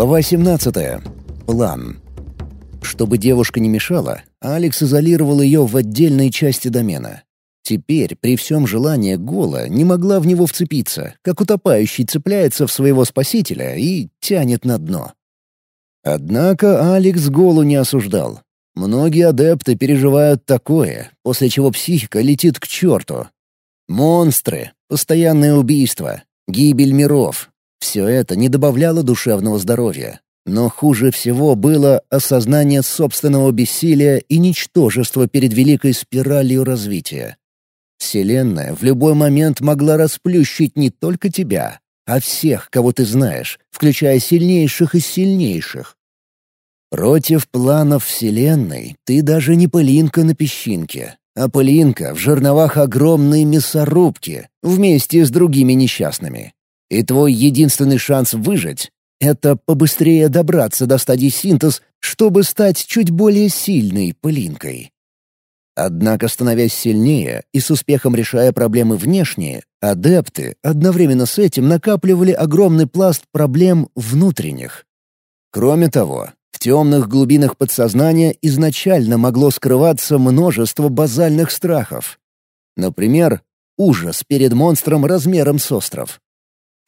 Глава 17. План. Чтобы девушка не мешала, Алекс изолировал ее в отдельной части домена. Теперь, при всем желании, Гола не могла в него вцепиться, как утопающий цепляется в своего спасителя и тянет на дно. Однако Алекс Голу не осуждал. Многие адепты переживают такое, после чего психика летит к черту. Монстры, постоянное убийство, гибель миров — все это не добавляло душевного здоровья. Но хуже всего было осознание собственного бессилия и ничтожества перед великой спиралью развития. Вселенная в любой момент могла расплющить не только тебя, а всех, кого ты знаешь, включая сильнейших из сильнейших. Против планов Вселенной ты даже не пылинка на песчинке, а пылинка в жерновах огромной мясорубки вместе с другими несчастными. И твой единственный шанс выжить — это побыстрее добраться до стадии синтез, чтобы стать чуть более сильной пылинкой. Однако, становясь сильнее и с успехом решая проблемы внешние, адепты одновременно с этим накапливали огромный пласт проблем внутренних. Кроме того, в темных глубинах подсознания изначально могло скрываться множество базальных страхов. Например, ужас перед монстром размером с остров.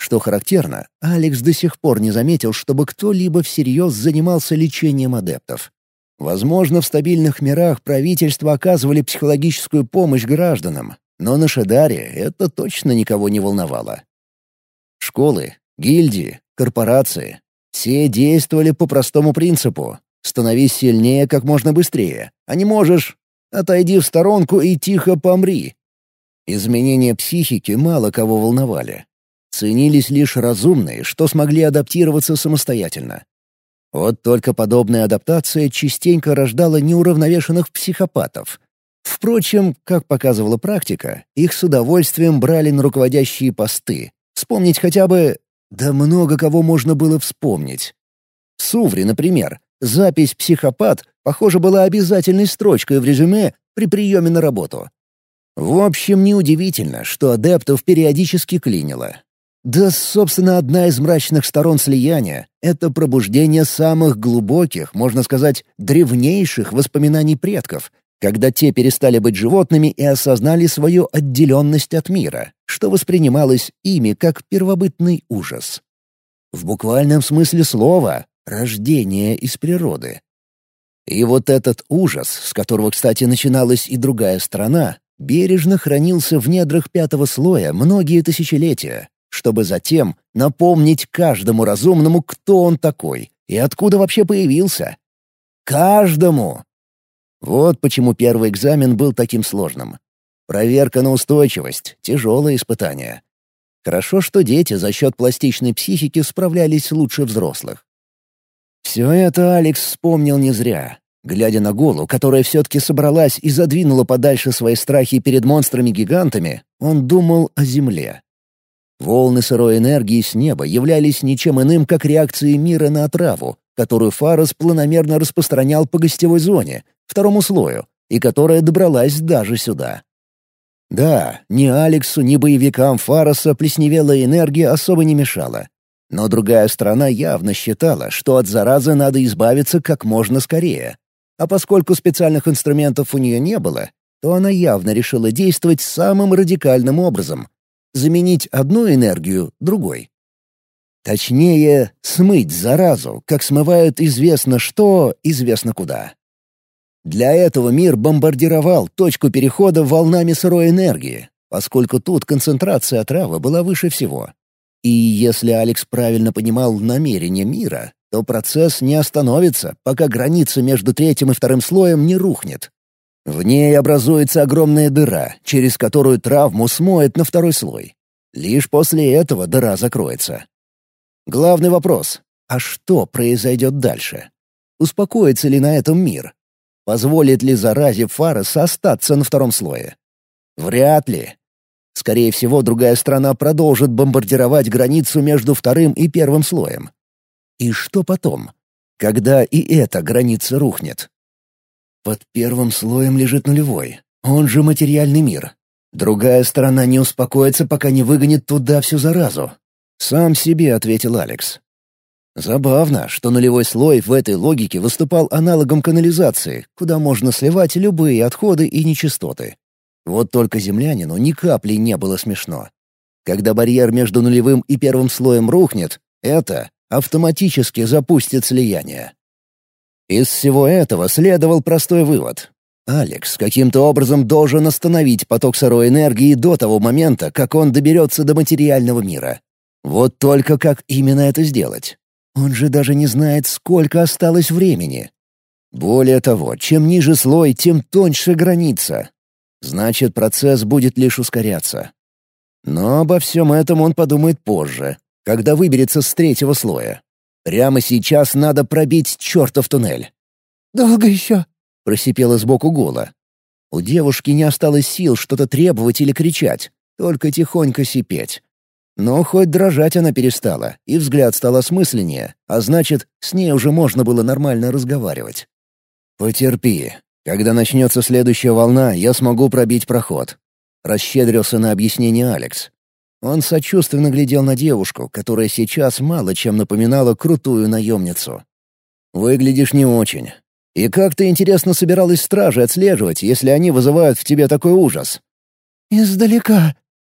Что характерно, Алекс до сих пор не заметил, чтобы кто-либо всерьез занимался лечением адептов. Возможно, в стабильных мирах правительства оказывали психологическую помощь гражданам, но на Шадаре это точно никого не волновало. Школы, гильдии, корпорации — все действовали по простому принципу «становись сильнее как можно быстрее, а не можешь — отойди в сторонку и тихо помри». Изменения психики мало кого волновали. Ценились лишь разумные, что смогли адаптироваться самостоятельно. Вот только подобная адаптация частенько рождала неуравновешенных психопатов. Впрочем, как показывала практика, их с удовольствием брали на руководящие посты. Вспомнить хотя бы... Да много кого можно было вспомнить. В Сувре, например, запись «психопат» похоже была обязательной строчкой в резюме при приеме на работу. В общем, неудивительно, что адептов периодически клинило. Да, собственно, одна из мрачных сторон слияния — это пробуждение самых глубоких, можно сказать, древнейших воспоминаний предков, когда те перестали быть животными и осознали свою отделенность от мира, что воспринималось ими как первобытный ужас. В буквальном смысле слова — рождение из природы. И вот этот ужас, с которого, кстати, начиналась и другая страна, бережно хранился в недрах пятого слоя многие тысячелетия, чтобы затем напомнить каждому разумному, кто он такой и откуда вообще появился. Каждому! Вот почему первый экзамен был таким сложным. Проверка на устойчивость — тяжелое испытание. Хорошо, что дети за счет пластичной психики справлялись лучше взрослых. Все это Алекс вспомнил не зря. Глядя на Голу, которая все-таки собралась и задвинула подальше свои страхи перед монстрами-гигантами, он думал о Земле. Волны сырой энергии с неба являлись ничем иным, как реакцией мира на отраву, которую Фарос планомерно распространял по гостевой зоне, второму слою, и которая добралась даже сюда. Да, ни Алексу, ни боевикам Фароса плесневелая энергия особо не мешала. Но другая страна явно считала, что от заразы надо избавиться как можно скорее. А поскольку специальных инструментов у нее не было, то она явно решила действовать самым радикальным образом, заменить одну энергию другой. Точнее, смыть заразу, как смывают известно что, известно куда. Для этого мир бомбардировал точку перехода волнами сырой энергии, поскольку тут концентрация отравы была выше всего. И если Алекс правильно понимал намерения мира, то процесс не остановится, пока граница между третьим и вторым слоем не рухнет. В ней образуется огромная дыра, через которую травму смоет на второй слой. Лишь после этого дыра закроется. Главный вопрос — а что произойдет дальше? Успокоится ли на этом мир? Позволит ли заразе Фарес остаться на втором слое? Вряд ли. Скорее всего, другая страна продолжит бомбардировать границу между вторым и первым слоем. И что потом? Когда и эта граница рухнет? Под первым слоем лежит нулевой, он же материальный мир. Другая сторона не успокоится, пока не выгонит туда всю заразу. Сам себе ответил Алекс. Забавно, что нулевой слой в этой логике выступал аналогом канализации, куда можно сливать любые отходы и нечистоты. Вот только землянину ни капли не было смешно. Когда барьер между нулевым и первым слоем рухнет, это автоматически запустит слияние. Из всего этого следовал простой вывод. Алекс каким-то образом должен остановить поток сырой энергии до того момента, как он доберется до материального мира. Вот только как именно это сделать? Он же даже не знает, сколько осталось времени. Более того, чем ниже слой, тем тоньше граница. Значит, процесс будет лишь ускоряться. Но обо всем этом он подумает позже, когда выберется с третьего слоя. Прямо сейчас надо пробить чертов туннель. «Долго еще?» — просипела сбоку Гола. У девушки не осталось сил что-то требовать или кричать, только тихонько сипеть. Но хоть дрожать она перестала, и взгляд стал осмысленнее, а значит, с ней уже можно было нормально разговаривать. «Потерпи. Когда начнется следующая волна, я смогу пробить проход». Расщедрился на объяснение Алекс. Он сочувственно глядел на девушку, которая сейчас мало чем напоминала крутую наемницу. «Выглядишь не очень. И как ты, интересно, собиралась стражи отслеживать, если они вызывают в тебе такой ужас?» «Издалека»,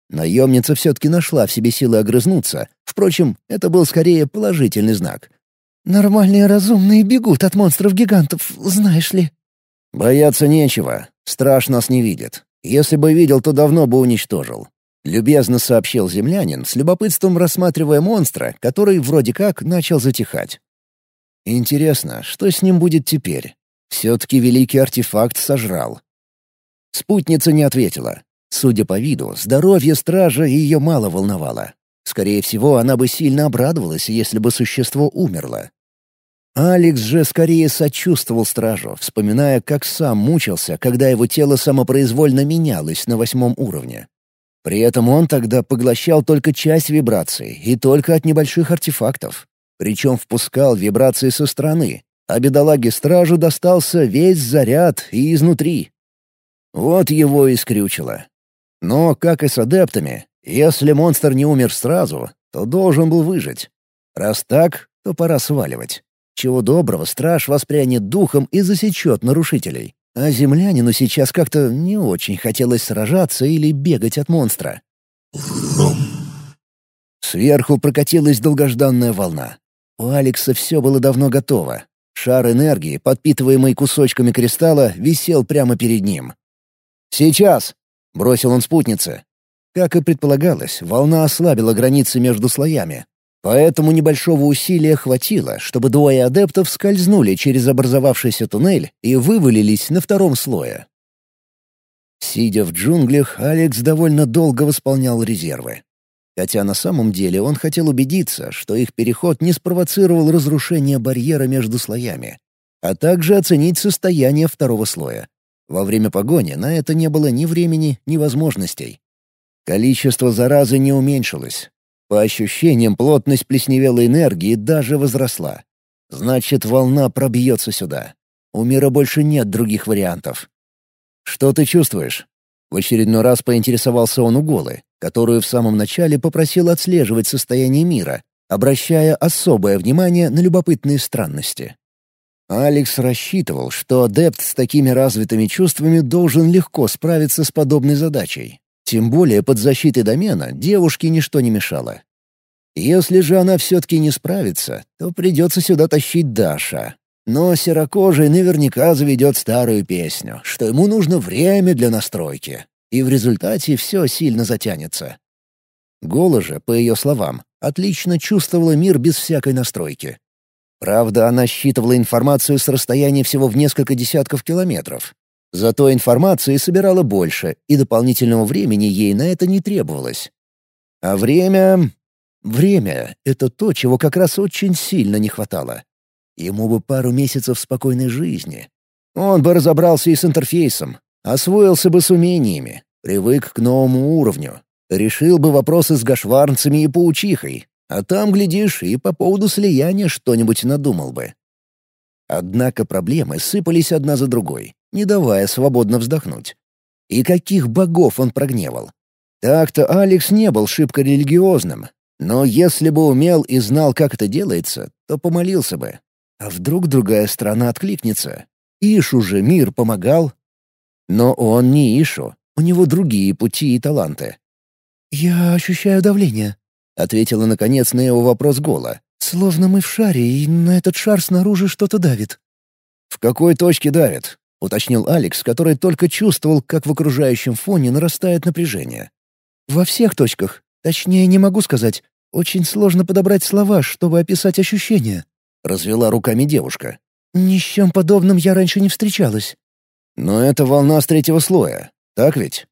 Наемница все-таки нашла в себе силы огрызнуться. Впрочем, это был скорее положительный знак. «Нормальные разумные бегут от монстров-гигантов, знаешь ли». «Бояться нечего. Страж нас не видит. Если бы видел, то давно бы уничтожил». Любезно сообщил землянин, с любопытством рассматривая монстра, который вроде как начал затихать. «Интересно, что с ним будет теперь? Все-таки великий артефакт сожрал». Спутница не ответила, Судя по виду, здоровье стража ее мало волновало. Скорее всего, она бы сильно обрадовалась, если бы существо умерло. Алекс же скорее сочувствовал стражу, вспоминая, как сам мучился, когда его тело самопроизвольно менялось на восьмом уровне. При этом он тогда поглощал только часть вибраций и только от небольших артефактов. Причем впускал вибрации со стороны, а бедолаге-стражу достался весь заряд и изнутри. Вот его и скрючило. Но, как и с адептами, если монстр не умер сразу, то должен был выжить. Раз так, то пора сваливать. Чего доброго, страж воспрянет духом и засечет нарушителей. А землянину сейчас как-то не очень хотелось сражаться или бегать от монстра. Сверху прокатилась долгожданная волна. У Алекса все было давно готово. Шар энергии, подпитываемый кусочками кристалла, висел прямо перед ним. «Сейчас!» Бросил он спутнице. Как и предполагалось, волна ослабила границы между слоями. Поэтому небольшого усилия хватило, чтобы двое адептов скользнули через образовавшийся туннель и вывалились на втором слое. Сидя в джунглях, Алекс довольно долго восполнял резервы. Хотя на самом деле он хотел убедиться, что их переход не спровоцировал разрушение барьера между слоями, а также оценить состояние второго слоя. Во время погони на это не было ни времени, ни возможностей. Количество заразы не уменьшилось. По ощущениям, плотность плесневелой энергии даже возросла. Значит, волна пробьется сюда. У мира больше нет других вариантов. «Что ты чувствуешь?» В очередной раз поинтересовался он у Голы, которую в самом начале попросил отслеживать состояние мира, обращая особое внимание на любопытные странности. Алекс рассчитывал, что адепт с такими развитыми чувствами должен легко справиться с подобной задачей. Тем более под защитой домена девушке ничто не мешало. Если же она все-таки не справится, то придется сюда тащить Даша. Но серокожий наверняка заведет старую песню, что ему нужно время для настройки. И в результате все сильно затянется. Гола же, по ее словам, отлично чувствовала мир без всякой настройки. Правда, она считывала информацию с расстояния всего в несколько десятков километров. Зато информации собирала больше, и дополнительного времени ей на это не требовалось. А время... Время — это то, чего как раз очень сильно не хватало. Ему бы пару месяцев спокойной жизни. Он бы разобрался и с интерфейсом, освоился бы с умениями, привык к новому уровню, решил бы вопросы с гашварнцами и паучихой, а там, глядишь, и по поводу слияния что-нибудь надумал бы. Однако проблемы сыпались одна за другой, не давая свободно вздохнуть. И каких богов он прогневал? Так-то Алекс не был шибко религиозным, но если бы умел и знал, как это делается, то помолился бы. А вдруг другая страна откликнется? Ишу же мир помогал. Но он не Ишу, у него другие пути и таланты. «Я ощущаю давление», — ответила наконец на его вопрос Гола. «Словно мы в шаре, и на этот шар снаружи что-то давит». «В какой точке давит?» — уточнил Алекс, который только чувствовал, как в окружающем фоне нарастает напряжение. «Во всех точках. Точнее, не могу сказать. Очень сложно подобрать слова, чтобы описать ощущения», — развела руками девушка. «Ни с чем подобным я раньше не встречалась». «Но это волна с третьего слоя, так ведь?»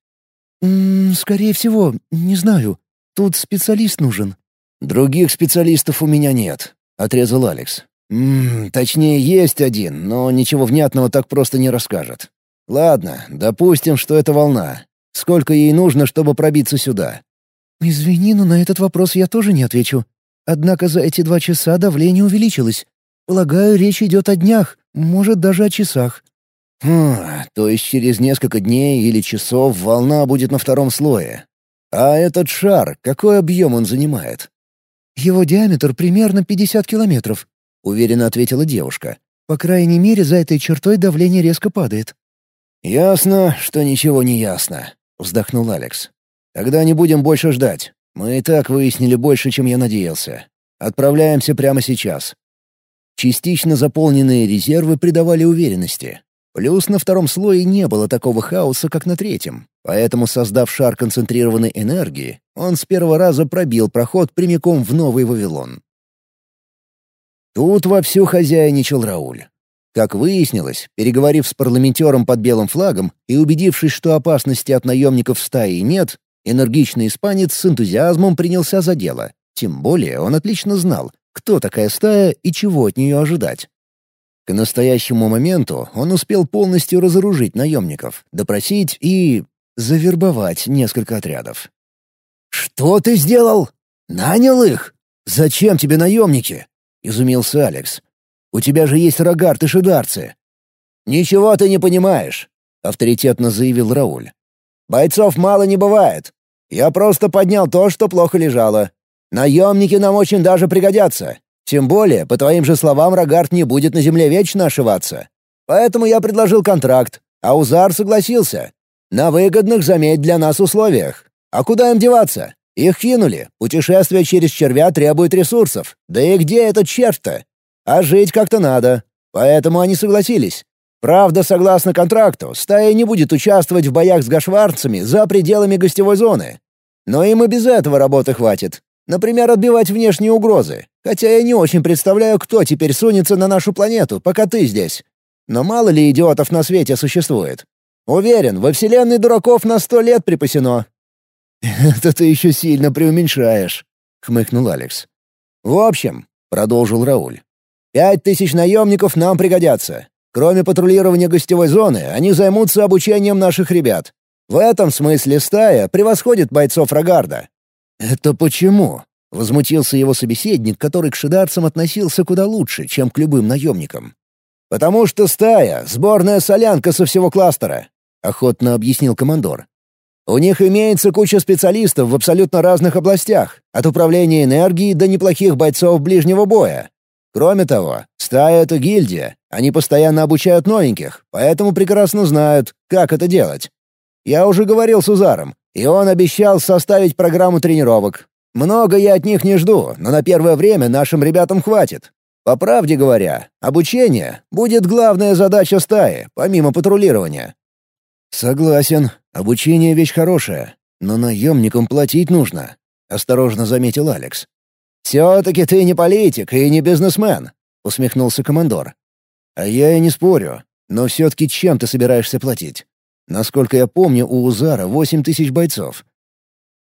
«М -м, «Скорее всего, не знаю. Тут специалист нужен». «Других специалистов у меня нет», — отрезал Алекс. «Ммм, точнее, есть один, но ничего внятного так просто не расскажет. Ладно, допустим, что это волна. Сколько ей нужно, чтобы пробиться сюда?» «Извини, но на этот вопрос я тоже не отвечу. Однако за эти два часа давление увеличилось. Полагаю, речь идет о днях, может, даже о часах». «Хм, то есть через несколько дней или часов волна будет на втором слое. А этот шар, какой объем он занимает?» «Его диаметр примерно 50 километров», — уверенно ответила девушка. «По крайней мере, за этой чертой давление резко падает». «Ясно, что ничего не ясно», — вздохнул Алекс. «Тогда не будем больше ждать. Мы и так выяснили больше, чем я надеялся. Отправляемся прямо сейчас». Частично заполненные резервы придавали уверенности. Плюс на втором слое не было такого хаоса, как на третьем. Поэтому, создав шар концентрированной энергии, он с первого раза пробил проход прямиком в Новый Вавилон. Тут вовсю хозяйничал Рауль. Как выяснилось, переговорив с парламентером под белым флагом и убедившись, что опасности от наемников стаи нет, энергичный испанец с энтузиазмом принялся за дело. Тем более он отлично знал, кто такая стая и чего от нее ожидать. К настоящему моменту он успел полностью разоружить наемников, допросить и... завербовать несколько отрядов. «Что ты сделал? Нанял их? Зачем тебе наемники?» — изумился Алекс. «У тебя же есть рогард и шидарцы». «Ничего ты не понимаешь», — авторитетно заявил Рауль. «Бойцов мало не бывает. Я просто поднял то, что плохо лежало. Наемники нам очень даже пригодятся. Тем более, по твоим же словам, Рогард не будет на земле вечно ошиваться. Поэтому я предложил контракт, а Узар согласился. На выгодных, заметь, для нас условиях. А куда им деваться? Их кинули. Путешествие через червя требует ресурсов. Да и где этот червь-то? А жить как-то надо. Поэтому они согласились. Правда, согласно контракту, стая не будет участвовать в боях с гашварцами за пределами гостевой зоны. Но им и без этого работы хватит. Например, отбивать внешние угрозы. Хотя я не очень представляю, кто теперь сунется на нашу планету, пока ты здесь. Но мало ли идиотов на свете существует. Уверен, во Вселенной дураков на сто лет припасено. «Это ты еще сильно преуменьшаешь», — хмыкнул Алекс. «В общем», — продолжил Рауль, — «пять тысяч наемников нам пригодятся. Кроме патрулирования гостевой зоны, они займутся обучением наших ребят. В этом смысле стая превосходит бойцов Рогарда». «Это почему?» — возмутился его собеседник, который к шидарцам относился куда лучше, чем к любым наемникам. «Потому что стая — сборная солянка со всего кластера», — охотно объяснил командор. У них имеется куча специалистов в абсолютно разных областях, от управления энергией до неплохих бойцов ближнего боя. Кроме того, стая — это гильдия, они постоянно обучают новеньких, поэтому прекрасно знают, как это делать. Я уже говорил с Узаром, и он обещал составить программу тренировок. Много я от них не жду, но на первое время нашим ребятам хватит. По правде говоря, обучение будет главная задача стаи, помимо патрулирования. «Согласен, обучение — вещь хорошая, но наемникам платить нужно», — осторожно заметил Алекс. «Все-таки ты не политик и не бизнесмен», — усмехнулся командор. «А я и не спорю, но все-таки чем ты собираешься платить? Насколько я помню, у Узара восемь тысяч бойцов».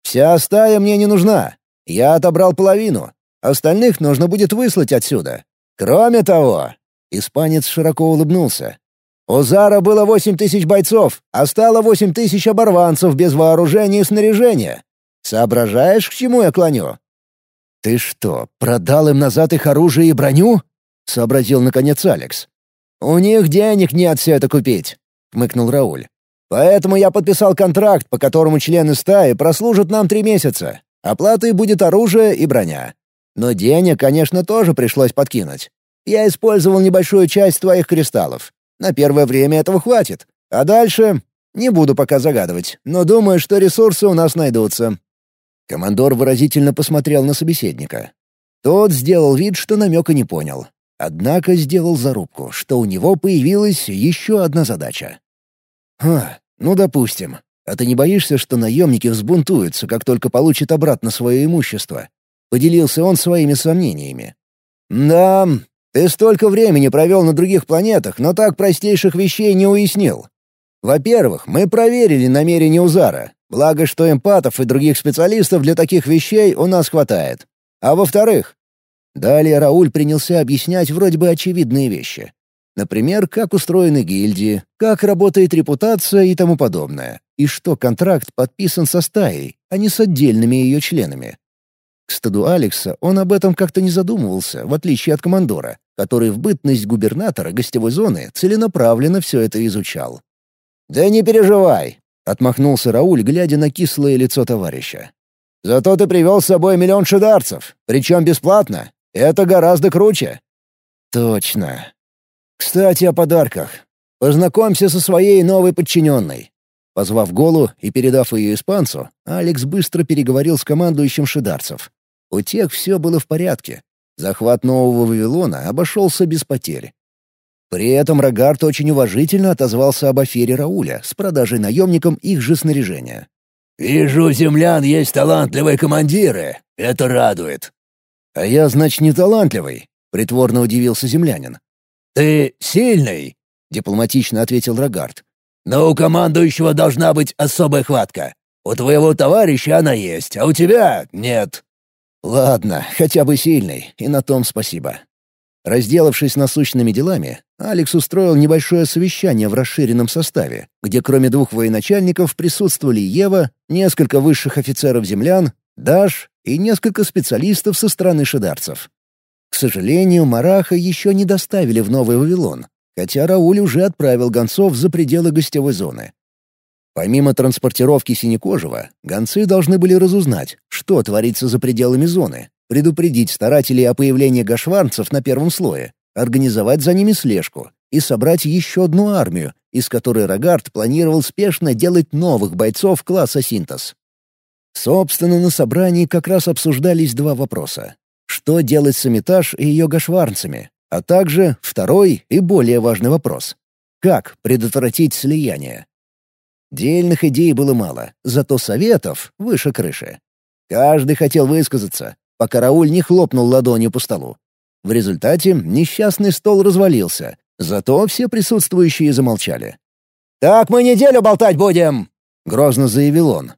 «Вся стая мне не нужна. Я отобрал половину. Остальных нужно будет выслать отсюда. Кроме того...» Испанец широко улыбнулся. У Зара было восемь тысяч бойцов, а стало восемь тысяч оборванцев без вооружения и снаряжения. Соображаешь, к чему я клоню?» «Ты что, продал им назад их оружие и броню?» — сообразил наконец Алекс. «У них денег нет все это купить», — хмыкнул Рауль. «Поэтому я подписал контракт, по которому члены стаи прослужат нам три месяца. Оплатой будет оружие и броня. Но денег, конечно, тоже пришлось подкинуть. Я использовал небольшую часть твоих кристаллов. На первое время этого хватит. А дальше... Не буду пока загадывать, но думаю, что ресурсы у нас найдутся». Командор выразительно посмотрел на собеседника. Тот сделал вид, что намека не понял. Однако сделал зарубку, что у него появилась еще одна задача. «Ха, ну допустим. А ты не боишься, что наемники взбунтуются, как только получат обратно свое имущество?» Поделился он своими сомнениями. «Да, ты столько времени провел на других планетах, но так простейших вещей не уяснил. Во-первых, мы проверили намерения Узара, благо что эмпатов и других специалистов для таких вещей у нас хватает. А во-вторых, далее Рауль принялся объяснять вроде бы очевидные вещи. Например, как устроены гильдии, как работает репутация и тому подобное, и что контракт подписан со стаей, а не с отдельными ее членами. К стыду Алекса он об этом как-то не задумывался, в отличие от командора, который в бытность губернатора гостевой зоны целенаправленно все это изучал. «Да не переживай», — отмахнулся Рауль, глядя на кислое лицо товарища. «Зато ты привел с собой миллион шидарцев, причем бесплатно. Это гораздо круче». «Точно. Кстати, о подарках. Познакомься со своей новой подчиненной. Позвав Голу и передав ее испанцу, Алекс быстро переговорил с командующим шидарцев. У тех все было в порядке. Захват Нового Вавилона обошелся без потерь. При этом Рогард очень уважительно отозвался об афере Рауля с продажей наемникам их же снаряжения. «Вижу, у землян есть талантливые командиры. Это радует». «А я, значит, не талантливый», — притворно удивился землянин. «Ты сильный», — дипломатично ответил Рогард. «Но у командующего должна быть особая хватка. У твоего товарища она есть, а у тебя нет». «Ладно, хотя бы сильный, и на том спасибо». Разделавшись насущными делами, Алекс устроил небольшое совещание в расширенном составе, где кроме двух военачальников присутствовали Ева, несколько высших офицеров-землян, Даш и несколько специалистов со стороны шидарцев. К сожалению, Мараха еще не доставили в Новый Вавилон, хотя Рауль уже отправил гонцов за пределы гостевой зоны. Помимо транспортировки Синекожего, гонцы должны были разузнать, что творится за пределами зоны, предупредить старателей о появлении гашварцев на первом слое, организовать за ними слежку и собрать еще одну армию, из которой Рогард планировал спешно делать новых бойцов класса «Синтез». Собственно, на собрании как раз обсуждались два вопроса. Что делать с Эмитаж и ее гашварцами? А также второй и более важный вопрос. Как предотвратить слияние? Дельных идей было мало, зато советов выше крыши. Каждый хотел высказаться, пока Рауль не хлопнул ладонью по столу. В результате несчастный стол развалился, зато все присутствующие замолчали. «Так мы неделю болтать будем!» — грозно заявил он.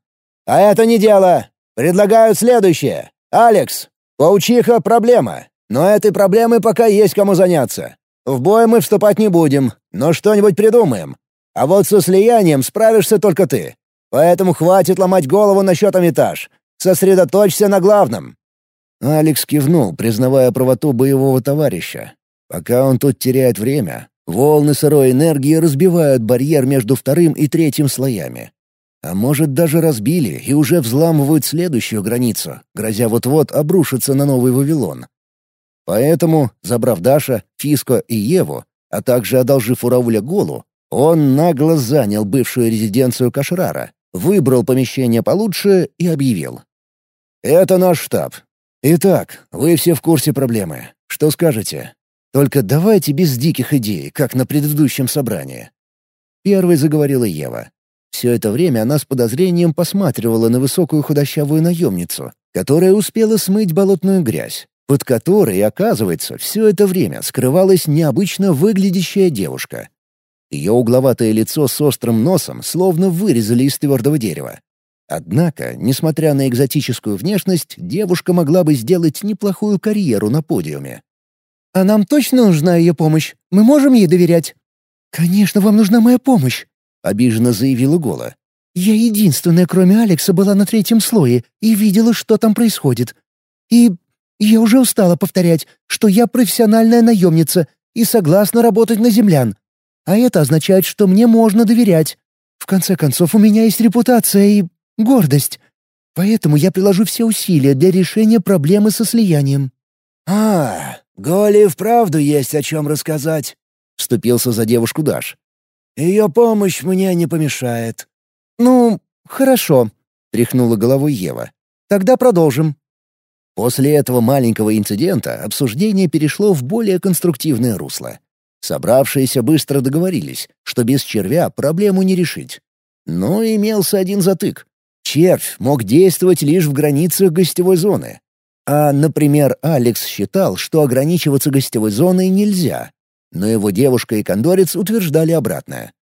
«А это не дело! Предлагают следующее. Алекс, паучиха — проблема, но этой проблемой пока есть кому заняться. В бой мы вступать не будем, но что-нибудь придумаем. А вот со слиянием справишься только ты. Поэтому хватит ломать голову насчет Амитаж. Сосредоточься на главном». Алекс кивнул, признавая правоту боевого товарища. Пока он тут теряет время, волны сырой энергии разбивают барьер между вторым и третьим слоями. А может, даже разбили и уже взламывают следующую границу, грозя вот-вот обрушиться на Новый Вавилон. Поэтому, забрав Даша, Фиско и Еву, а также одолжив у Рауля Голу, он нагло занял бывшую резиденцию Кашрара, выбрал помещение получше и объявил. «Это наш штаб. Итак, вы все в курсе проблемы. Что скажете? Только давайте без диких идей, как на предыдущем собрании». Первой заговорила Ева. Все это время она с подозрением посматривала на высокую худощавую наемницу, которая успела смыть болотную грязь, под которой, оказывается, все это время скрывалась необычно выглядящая девушка, ее угловатое лицо с острым носом словно вырезали из твердого дерева. Однако, несмотря на экзотическую внешность, девушка могла бы сделать неплохую карьеру на подиуме. «А нам точно нужна ее помощь? Мы можем ей доверять?» «Конечно, вам нужна моя помощь», — обиженно заявила Гола. «Я единственная, кроме Алекса, была на третьем слое и видела, что там происходит. И я уже устала повторять, что я профессиональная наемница и согласна работать на землян. А это означает, что мне можно доверять. В конце концов, у меня есть репутация и гордость. Поэтому я приложу все усилия для решения проблемы со слиянием». «А, Голе вправду есть о чем рассказать», — вступился за девушку Даш. «Ее помощь мне не помешает». «Ну, хорошо», — тряхнула головой Ева. «Тогда продолжим». После этого маленького инцидента обсуждение перешло в более конструктивное русло. Собравшиеся быстро договорились, что без червя проблему не решить. Но имелся один затык. Червь мог действовать лишь в границах гостевой зоны. А, например, Алекс считал, что ограничиваться гостевой зоной нельзя. Но его девушка и кондорец утверждали обратное.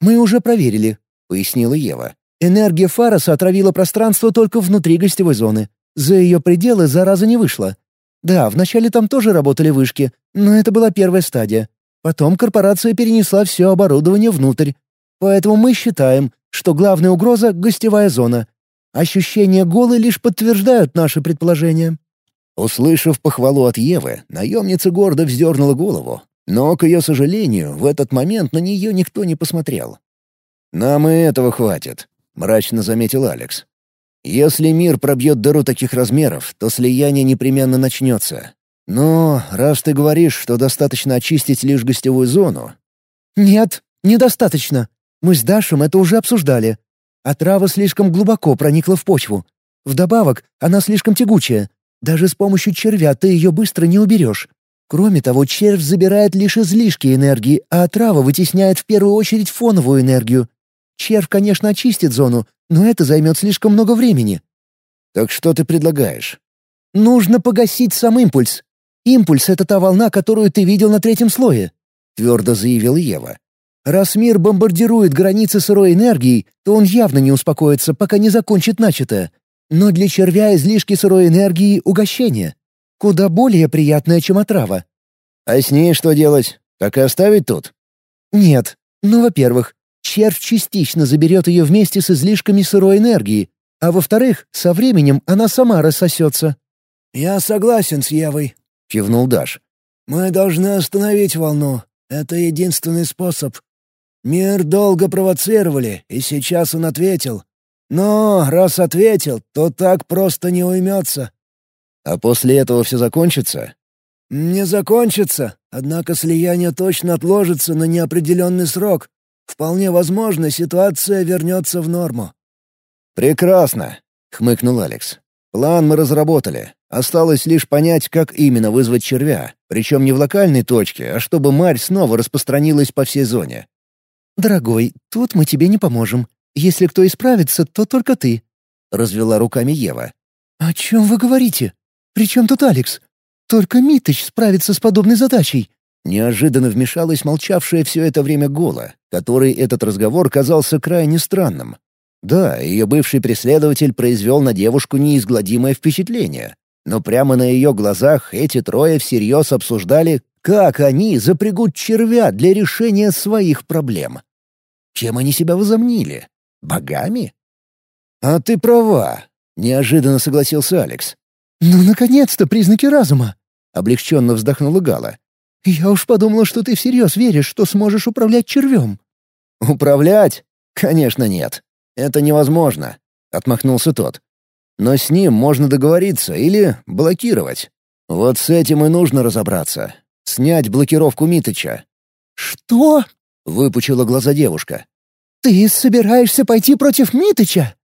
«Мы уже проверили», — пояснила Ева. «Энергия Фароса отравила пространство только внутри гостевой зоны. За ее пределы зараза не вышла. Да, вначале там тоже работали вышки, но это была первая стадия. Потом корпорация перенесла все оборудование внутрь. Поэтому мы считаем, что главная угроза — гостевая зона. Ощущения голы лишь подтверждают наши предположения». Услышав похвалу от Евы, наемница гордо вздернула голову. Но, к ее сожалению, в этот момент на нее никто не посмотрел. «Нам и этого хватит», — мрачно заметил Алекс. «Если мир пробьет дыру таких размеров, то слияние непременно начнется. Но раз ты говоришь, что достаточно очистить лишь гостевую зону...» «Нет, недостаточно. Мы с Дашем это уже обсуждали. А слишком глубоко проникла в почву. Вдобавок, она слишком тягучая. Даже с помощью червя ты ее быстро не уберешь. Кроме того, червь забирает лишь излишки энергии, а отрава вытесняет в первую очередь фоновую энергию. Червь, конечно, очистит зону, но это займет слишком много времени. Так что ты предлагаешь? Нужно погасить сам импульс. Импульс — это та волна, которую ты видел на третьем слое, — твердо заявил Ева. Раз мир бомбардирует границы сырой энергией, то он явно не успокоится, пока не закончит начатое. Но для червя излишки сырой энергии — угощение. Куда более приятное, чем отрава. А с ней что делать? Так и оставить тут? Нет. Ну, во-первых, червь частично заберет ее вместе с излишками сырой энергии, а во-вторых, со временем она сама рассосется. «Я согласен с Евой», — кивнул Даш. «Мы должны остановить волну. Это единственный способ. Мир долго провоцировали, и сейчас он ответил. Но раз ответил, то так просто не уймется. А после этого все закончится? Не закончится, однако слияние точно отложится на неопределенный срок. Вполне возможно, ситуация вернется в норму. «Прекрасно», — хмыкнул Алекс. «План мы разработали. Осталось лишь понять, как именно вызвать червя, причем не в локальной точке, а чтобы марь снова распространилась по всей зоне. «Дорогой, тут мы тебе не поможем. Если кто исправится, то только ты», — развела руками Ева. «О чем вы говорите? При чем тут Алекс? Только Митыч справится с подобной задачей». Неожиданно вмешалась молчавшая все это время Гола, которой этот разговор казался крайне странным. Да, ее бывший преследователь произвел на девушку неизгладимое впечатление, но прямо на ее глазах эти трое всерьез обсуждали, как они запрягут червя для решения своих проблем. Чем они себя возомнили? Богами? «А ты права», — неожиданно согласился Алекс. «Ну, наконец-то признаки разума!» — облегченно вздохнула Гала. «Я уж подумала, что ты всерьез веришь, что сможешь управлять червем». «Управлять? Конечно, нет. Это невозможно», — отмахнулся тот. «Но с ним можно договориться или блокировать. Вот с этим и нужно разобраться. Снять блокировку Митыча». «Что?» Выпучила глаза девушка. «Ты собираешься пойти против Митыча?»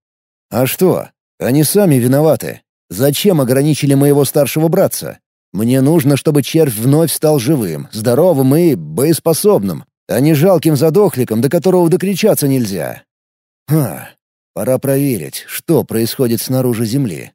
«А что? Они сами виноваты. Зачем ограничили моего старшего братца? Мне нужно, чтобы червь вновь стал живым, здоровым и боеспособным, а не жалким задохликом, до которого докричаться нельзя. Ха, пора проверить, что происходит снаружи Земли.